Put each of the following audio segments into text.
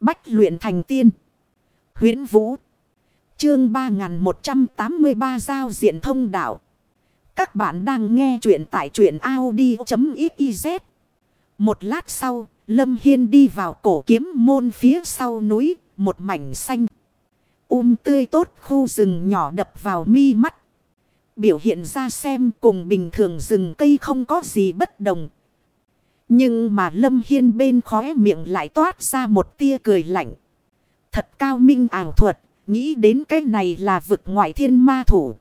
Bách luyện thành tiên. huyễn Vũ. Chương 3183 Giao diện thông đạo. Các bạn đang nghe truyện tại truyện Audi.xyz. Một lát sau, Lâm Hiên đi vào cổ kiếm môn phía sau núi, một mảnh xanh. Um tươi tốt khu rừng nhỏ đập vào mi mắt. Biểu hiện ra xem cùng bình thường rừng cây không có gì bất đồng. Nhưng mà Lâm Hiên bên khóe miệng lại toát ra một tia cười lạnh. Thật cao minh ảo thuật, nghĩ đến cái này là vực ngoại thiên ma thủ.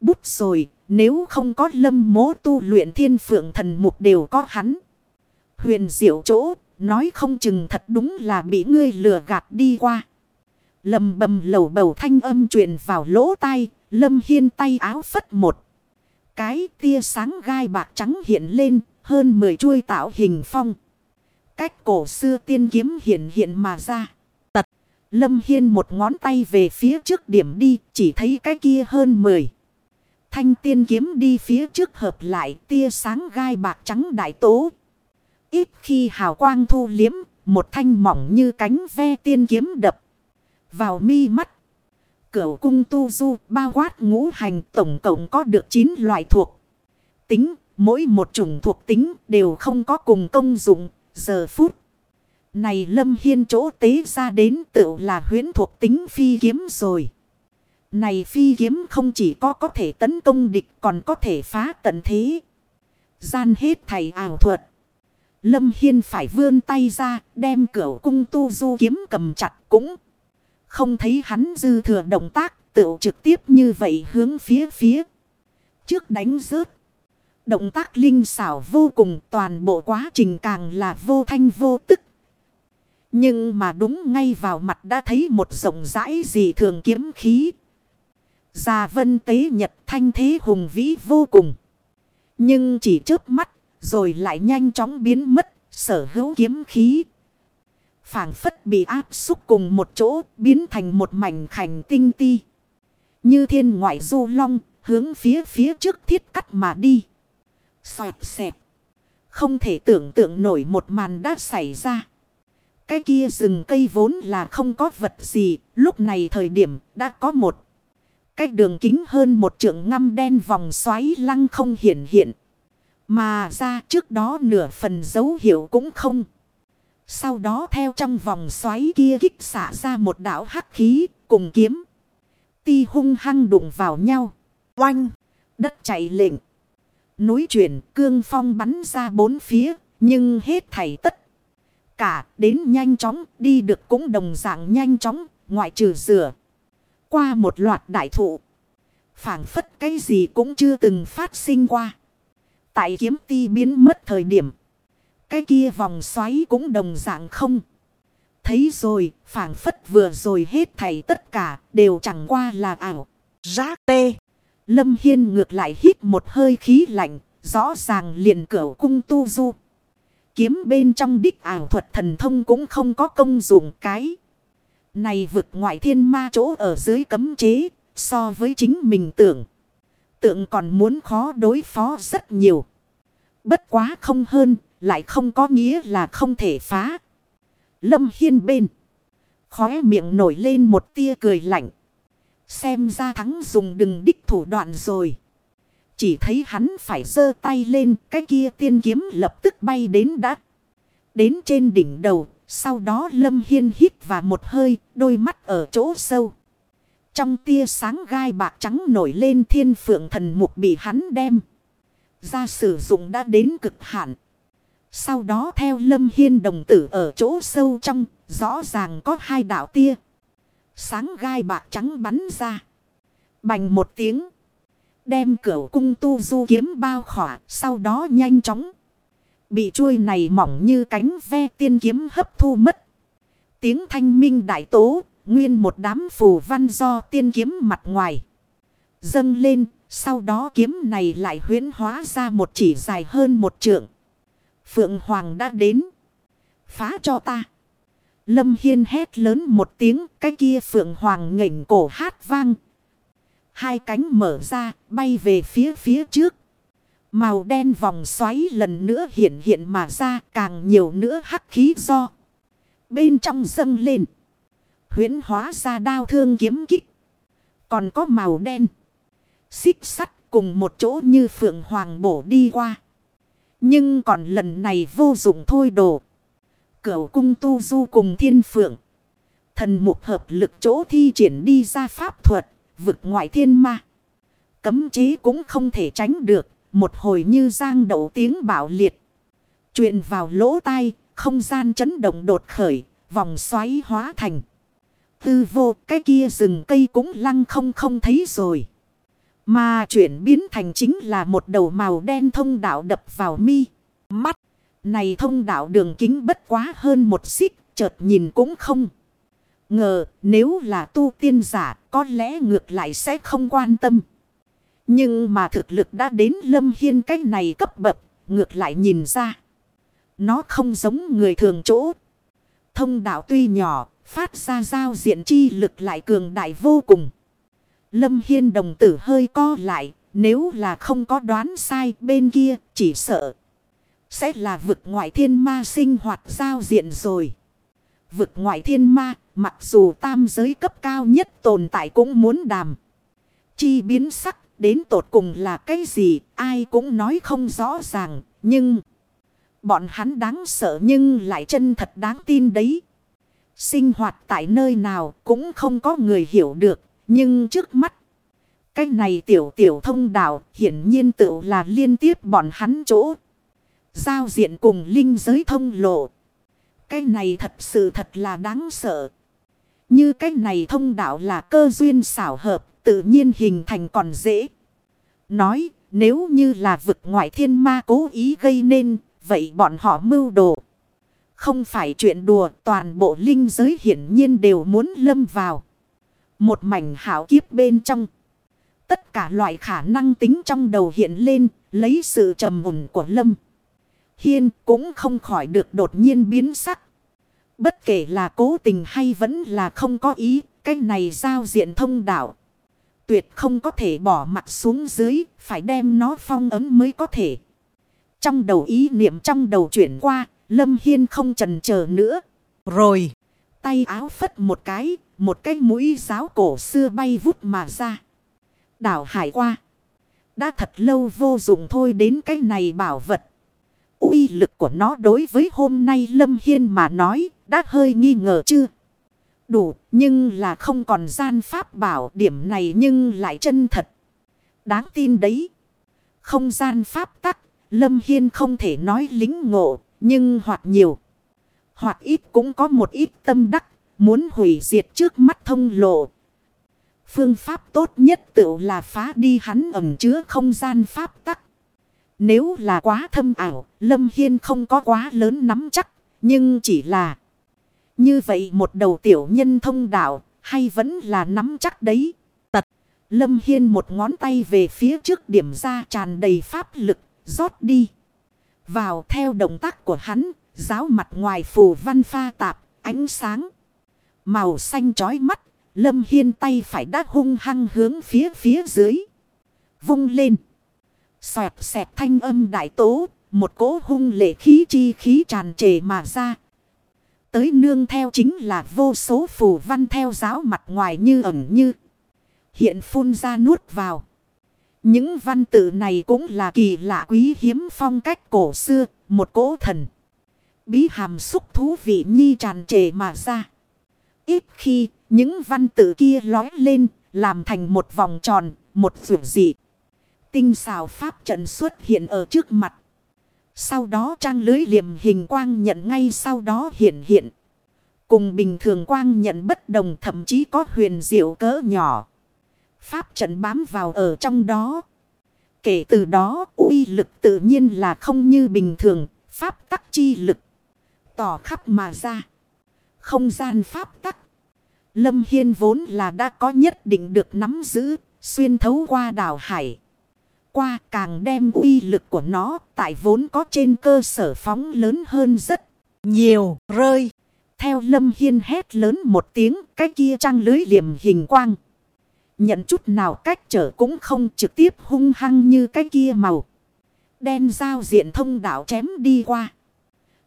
Bút rồi, nếu không có lâm mố tu luyện thiên phượng thần mục đều có hắn. Huyền diệu chỗ, nói không chừng thật đúng là bị ngươi lừa gạt đi qua. Lầm bầm lầu bầu thanh âm truyền vào lỗ tai, lâm hiên tay áo phất một. Cái tia sáng gai bạc trắng hiện lên, hơn 10 chuôi tạo hình phong. Cách cổ xưa tiên kiếm hiện hiện mà ra. Tật, lâm hiên một ngón tay về phía trước điểm đi, chỉ thấy cái kia hơn 10. Thanh tiên kiếm đi phía trước hợp lại tia sáng gai bạc trắng đại tố. Ít khi hào quang thu liếm, một thanh mỏng như cánh ve tiên kiếm đập. Vào mi mắt. Cửu cung tu du bao quát ngũ hành tổng cộng có được 9 loại thuộc. Tính, mỗi một chủng thuộc tính đều không có cùng công dụng, giờ phút. Này lâm hiên chỗ tế ra đến tự là huyến thuộc tính phi kiếm rồi. Này phi kiếm không chỉ có có thể tấn công địch còn có thể phá tận thế. Gian hết thầy ảo thuật. Lâm Hiên phải vươn tay ra đem cửa cung tu du kiếm cầm chặt cũng. Không thấy hắn dư thừa động tác tự trực tiếp như vậy hướng phía phía. Trước đánh rớt. Động tác linh xảo vô cùng, toàn bộ quá trình càng là vô thanh vô tức. Nhưng mà đúng ngay vào mặt đã thấy một rộng rãi gì thường kiếm khí. Già vân tế nhật thanh thế hùng vĩ vô cùng. Nhưng chỉ trước mắt, rồi lại nhanh chóng biến mất, sở hữu kiếm khí. phảng phất bị áp xúc cùng một chỗ, biến thành một mảnh khảnh tinh ti. Như thiên ngoại du long, hướng phía phía trước thiết cắt mà đi. Xoẹt xẹp. Không thể tưởng tượng nổi một màn đã xảy ra. Cái kia rừng cây vốn là không có vật gì. Lúc này thời điểm đã có một. Cái đường kính hơn một trượng ngăm đen vòng xoáy lăng không hiện hiện. Mà ra trước đó nửa phần dấu hiệu cũng không. Sau đó theo trong vòng xoáy kia kích xả ra một đảo hắc khí cùng kiếm. Ti hung hăng đụng vào nhau. Oanh! Đất chạy lệnh. Núi chuyển cương phong bắn ra bốn phía. Nhưng hết thảy tất. Cả đến nhanh chóng đi được cũng đồng dạng nhanh chóng. Ngoại trừ rửa. Qua một loạt đại thụ. phảng phất cái gì cũng chưa từng phát sinh qua. Tại kiếm ti biến mất thời điểm. Cái kia vòng xoáy cũng đồng dạng không. Thấy rồi, phảng phất vừa rồi hết thảy tất cả đều chẳng qua là ảo. Rác tê. Lâm Hiên ngược lại hít một hơi khí lạnh, rõ ràng liền cửu cung tu du. Kiếm bên trong đích ảo thuật thần thông cũng không có công dụng cái. Này vực ngoại thiên ma chỗ ở dưới cấm chế, so với chính mình tưởng. Tượng còn muốn khó đối phó rất nhiều. Bất quá không hơn, lại không có nghĩa là không thể phá. Lâm Hiên bên. Khóe miệng nổi lên một tia cười lạnh. Xem ra thắng dùng đừng đích thủ đoạn rồi. Chỉ thấy hắn phải giơ tay lên, cái kia tiên kiếm lập tức bay đến đắt. Đến trên đỉnh đầu, sau đó Lâm Hiên hít và một hơi, đôi mắt ở chỗ sâu. Trong tia sáng gai bạc trắng nổi lên thiên phượng thần mục bị hắn đem. Ra sử dụng đã đến cực hạn. Sau đó theo lâm hiên đồng tử ở chỗ sâu trong, rõ ràng có hai đạo tia. Sáng gai bạc trắng bắn ra. Bành một tiếng. Đem cửa cung tu du kiếm bao khỏa, sau đó nhanh chóng. Bị chuôi này mỏng như cánh ve tiên kiếm hấp thu mất. Tiếng thanh minh đại tố, nguyên một đám phù văn do tiên kiếm mặt ngoài. Dâng lên, sau đó kiếm này lại huyến hóa ra một chỉ dài hơn một trượng. Phượng Hoàng đã đến. Phá cho ta. Lâm Hiên hét lớn một tiếng, cái kia Phượng Hoàng ngẩng cổ hát vang. Hai cánh mở ra, bay về phía phía trước. Màu đen vòng xoáy lần nữa hiện hiện mà ra càng nhiều nữa hắc khí do. Bên trong dâng lên. huyễn hóa ra đao thương kiếm kích. Còn có màu đen. Xích sắt cùng một chỗ như phượng hoàng bổ đi qua. Nhưng còn lần này vô dụng thôi đồ. Cửu cung tu du cùng thiên phượng. Thần mục hợp lực chỗ thi triển đi ra pháp thuật. Vực ngoại thiên ma. Cấm chế cũng không thể tránh được. Một hồi như giang đậu tiếng bảo liệt. Chuyện vào lỗ tai. Không gian chấn động đột khởi. Vòng xoáy hóa thành. Tư vô, cái kia rừng cây cũng lăng không không thấy rồi. Mà chuyển biến thành chính là một đầu màu đen thông đạo đập vào mi. Mắt. Này thông đạo đường kính bất quá hơn một xích. Chợt nhìn cũng không. Ngờ, nếu là tu tiên giả, có lẽ ngược lại sẽ không quan tâm. Nhưng mà thực lực đã đến lâm hiên cách này cấp bậc. Ngược lại nhìn ra. Nó không giống người thường chỗ. Thông đạo tuy nhỏ. Phát ra giao diện chi lực lại cường đại vô cùng. Lâm Hiên đồng tử hơi co lại. Nếu là không có đoán sai bên kia, chỉ sợ. Sẽ là vực ngoại thiên ma sinh hoạt giao diện rồi. Vực ngoại thiên ma, mặc dù tam giới cấp cao nhất tồn tại cũng muốn đàm. Chi biến sắc, đến tột cùng là cái gì, ai cũng nói không rõ ràng. Nhưng bọn hắn đáng sợ nhưng lại chân thật đáng tin đấy. Sinh hoạt tại nơi nào cũng không có người hiểu được. Nhưng trước mắt, cái này tiểu tiểu thông đạo hiển nhiên tự là liên tiếp bọn hắn chỗ. Giao diện cùng linh giới thông lộ. Cái này thật sự thật là đáng sợ. Như cái này thông đạo là cơ duyên xảo hợp tự nhiên hình thành còn dễ. Nói nếu như là vực ngoại thiên ma cố ý gây nên vậy bọn họ mưu đồ. Không phải chuyện đùa toàn bộ linh giới hiển nhiên đều muốn lâm vào. Một mảnh hảo kiếp bên trong. Tất cả loại khả năng tính trong đầu hiện lên, lấy sự trầm mùn của Lâm. Hiên cũng không khỏi được đột nhiên biến sắc. Bất kể là cố tình hay vẫn là không có ý, cái này giao diện thông đạo. Tuyệt không có thể bỏ mặt xuống dưới, phải đem nó phong ấm mới có thể. Trong đầu ý niệm trong đầu chuyển qua, Lâm Hiên không trần chờ nữa. Rồi, tay áo phất một cái, một cái mũi giáo cổ xưa bay vút mà ra. Đảo hải qua. Đã thật lâu vô dụng thôi đến cái này bảo vật uy lực của nó đối với hôm nay Lâm Hiên mà nói, đã hơi nghi ngờ chưa? Đủ, nhưng là không còn gian pháp bảo điểm này nhưng lại chân thật. Đáng tin đấy. Không gian pháp tắc. Lâm Hiên không thể nói lính ngộ, nhưng hoặc nhiều. Hoặc ít cũng có một ít tâm đắc. Muốn hủy diệt trước mắt thông lộ Phương pháp tốt nhất tự là phá đi hắn ẩm chứa không gian pháp tắc. Nếu là quá thâm ảo, Lâm Hiên không có quá lớn nắm chắc, nhưng chỉ là như vậy một đầu tiểu nhân thông đạo, hay vẫn là nắm chắc đấy. Tật, Lâm Hiên một ngón tay về phía trước điểm ra tràn đầy pháp lực, rót đi. Vào theo động tác của hắn, giáo mặt ngoài phù văn pha tạp, ánh sáng. Màu xanh chói mắt Lâm Hiên tay phải đã hung hăng hướng phía phía dưới. Vung lên. Xoẹt xẹt thanh âm đại tố. Một cỗ hung lệ khí chi khí tràn trề mà ra. Tới nương theo chính là vô số phù văn theo giáo mặt ngoài như ẩn như. Hiện phun ra nuốt vào. Những văn tự này cũng là kỳ lạ quý hiếm phong cách cổ xưa. Một cỗ thần. Bí hàm xúc thú vị nhi tràn trề mà ra. Ít khi những văn tự kia lói lên, làm thành một vòng tròn, một vượt dị. Tinh xào pháp trận xuất hiện ở trước mặt. Sau đó trang lưới liềm hình quang nhận ngay sau đó hiện hiện. Cùng bình thường quang nhận bất đồng thậm chí có huyền diệu cỡ nhỏ. Pháp trận bám vào ở trong đó. Kể từ đó uy lực tự nhiên là không như bình thường. Pháp tắc chi lực. Tỏ khắp mà ra. Không gian pháp tắc. Lâm Hiên vốn là đã có nhất định được nắm giữ, xuyên thấu qua đảo hải. Qua càng đem uy lực của nó tại vốn có trên cơ sở phóng lớn hơn rất nhiều rơi. Theo Lâm Hiên hét lớn một tiếng cái kia trăng lưới liềm hình quang. Nhận chút nào cách trở cũng không trực tiếp hung hăng như cái kia màu. Đen giao diện thông đạo chém đi qua.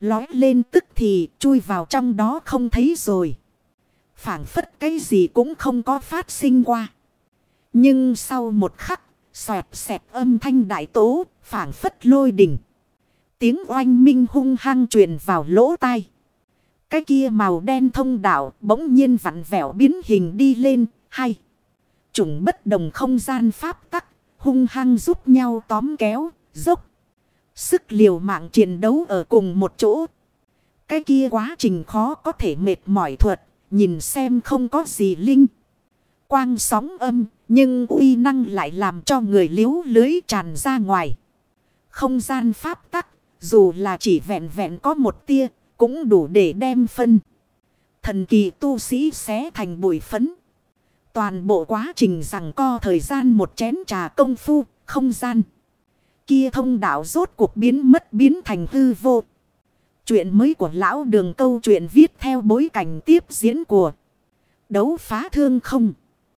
Lói lên tức thì chui vào trong đó không thấy rồi. phảng phất cái gì cũng không có phát sinh qua. Nhưng sau một khắc, xoẹt xẹt âm thanh đại tố, phảng phất lôi đỉnh. Tiếng oanh minh hung hăng truyền vào lỗ tai. Cái kia màu đen thông đạo bỗng nhiên vặn vẹo biến hình đi lên, hay. Chủng bất đồng không gian pháp tắc, hung hăng giúp nhau tóm kéo, dốc. Sức liều mạng chiến đấu ở cùng một chỗ. Cái kia quá trình khó có thể mệt mỏi thuật, nhìn xem không có gì linh. Quang sóng âm, nhưng uy năng lại làm cho người liếu lưới tràn ra ngoài. Không gian pháp tắc, dù là chỉ vẹn vẹn có một tia, cũng đủ để đem phân. Thần kỳ tu sĩ xé thành bụi phấn. Toàn bộ quá trình rằng co thời gian một chén trà công phu, không gian. Kia thông đạo rốt cuộc biến mất biến thành hư vô. Chuyện mới của lão đường câu chuyện viết theo bối cảnh tiếp diễn của đấu phá thương không.